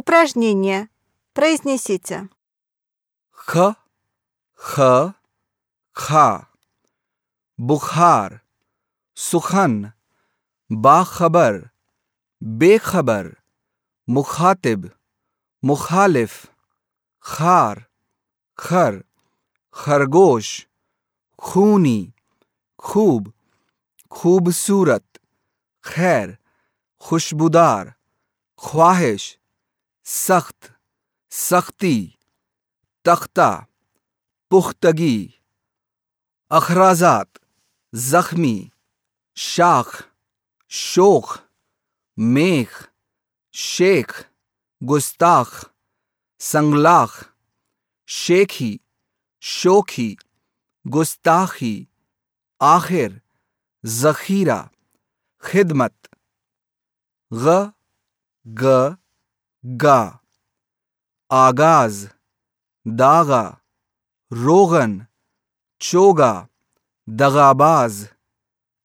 Упражнение. Произнесите. Х, Х, Ха. Бухар. Сухан. Бахабар. Бехабар. Мухатиб. Мухалиф. Хар. Хар. Харгош. Хуни. Хуб. Хубсурат. Хер. Хушбудар. Хвахиш. सख्त, सख्ती, तख्ता, पुख्तगी, अखराजात, जख्मी, शाख, शोख, मेख, शेख, गुस्ताख, संगलाख, शेखी, शोखी, गुस्ताखी, आखिर, जखीरा, खिदमत, ग ग गा आगाज़ दागा रोगन चोगा दगाबाज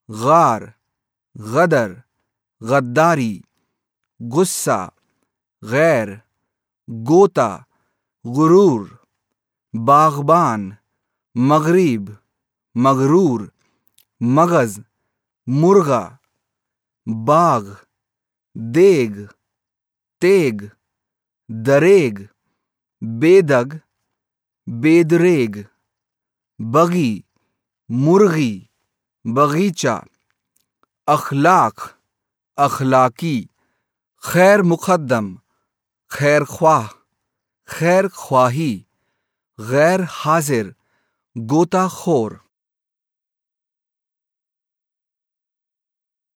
गार गदर गद्दारी गुस्सा गैर गोता गुरूर बागबान मगरीब मगरूर मगज मुर्गा बाग देग तेग, दरेग, बेदग, बेदरेग, बगी, मुर्गी, बगीचा, अखलाक, अखलाकी खैर मुकद्दम खैर ख्वाह खैर ख्वाही गैर हाजिर गोताखोर।